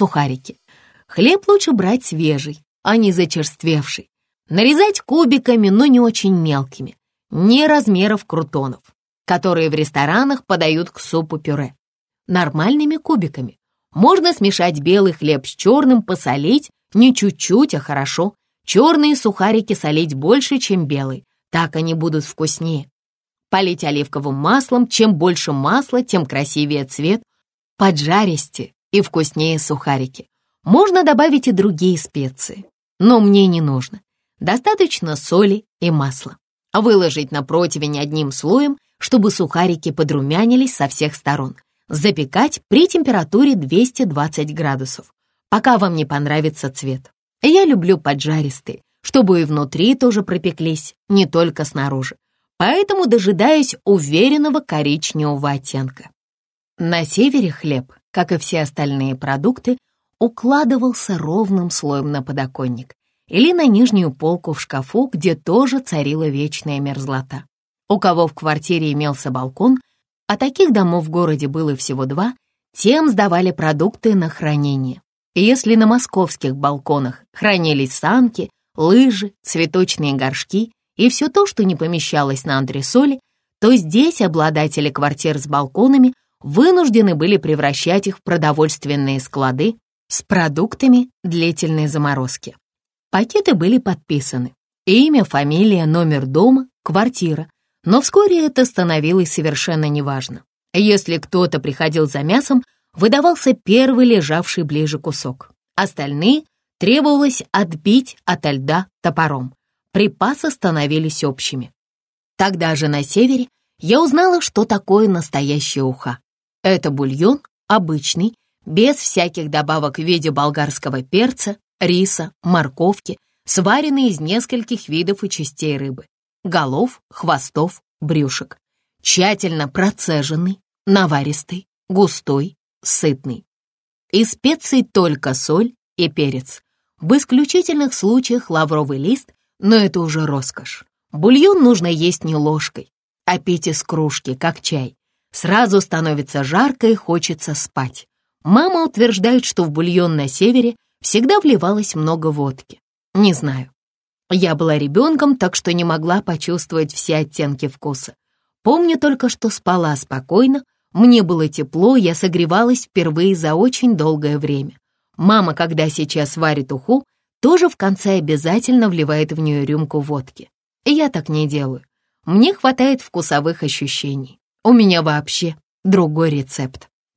сухарики. Хлеб лучше брать свежий, а не зачерствевший. Нарезать кубиками, но не очень мелкими, не размеров крутонов, которые в ресторанах подают к супу-пюре. Нормальными кубиками. Можно смешать белый хлеб с черным, посолить, не чуть-чуть, а хорошо. Черные сухарики солить больше, чем белый, так они будут вкуснее. Полить оливковым маслом, чем больше масла, тем красивее цвет, поджаристее и вкуснее сухарики. Можно добавить и другие специи, но мне не нужно. Достаточно соли и масла. Выложить на противень одним слоем, чтобы сухарики подрумянились со всех сторон. Запекать при температуре 220 градусов, пока вам не понравится цвет. Я люблю поджаристые, чтобы и внутри тоже пропеклись, не только снаружи. Поэтому дожидаюсь уверенного коричневого оттенка. На севере хлеб, как и все остальные продукты, укладывался ровным слоем на подоконник или на нижнюю полку в шкафу, где тоже царила вечная мерзлота. У кого в квартире имелся балкон, а таких домов в городе было всего два, тем сдавали продукты на хранение. Если на московских балконах хранились санки, лыжи, цветочные горшки и все то, что не помещалось на антресоли, то здесь обладатели квартир с балконами вынуждены были превращать их в продовольственные склады с продуктами длительной заморозки. Пакеты были подписаны. Имя, фамилия, номер дома, квартира. Но вскоре это становилось совершенно неважно. Если кто-то приходил за мясом, выдавался первый лежавший ближе кусок. Остальные требовалось отбить ото льда топором. Припасы становились общими. Тогда же на севере я узнала, что такое настоящая уха. Это бульон обычный, без всяких добавок в виде болгарского перца, риса, морковки, сваренный из нескольких видов и частей рыбы, голов, хвостов, брюшек, тщательно процеженный, наваристый, густой, сытный. Из специй только соль и перец. В исключительных случаях лавровый лист, но это уже роскошь. Бульон нужно есть не ложкой, а пить из кружки, как чай. Сразу становится жарко и хочется спать. Мама утверждает, что в бульон на севере всегда вливалось много водки. Не знаю. Я была ребенком, так что не могла почувствовать все оттенки вкуса. Помню только, что спала спокойно, мне было тепло, я согревалась впервые за очень долгое время. Мама, когда сейчас варит уху, тоже в конце обязательно вливает в нее рюмку водки. Я так не делаю. Мне хватает вкусовых ощущений. У меня вообще другой рецепт.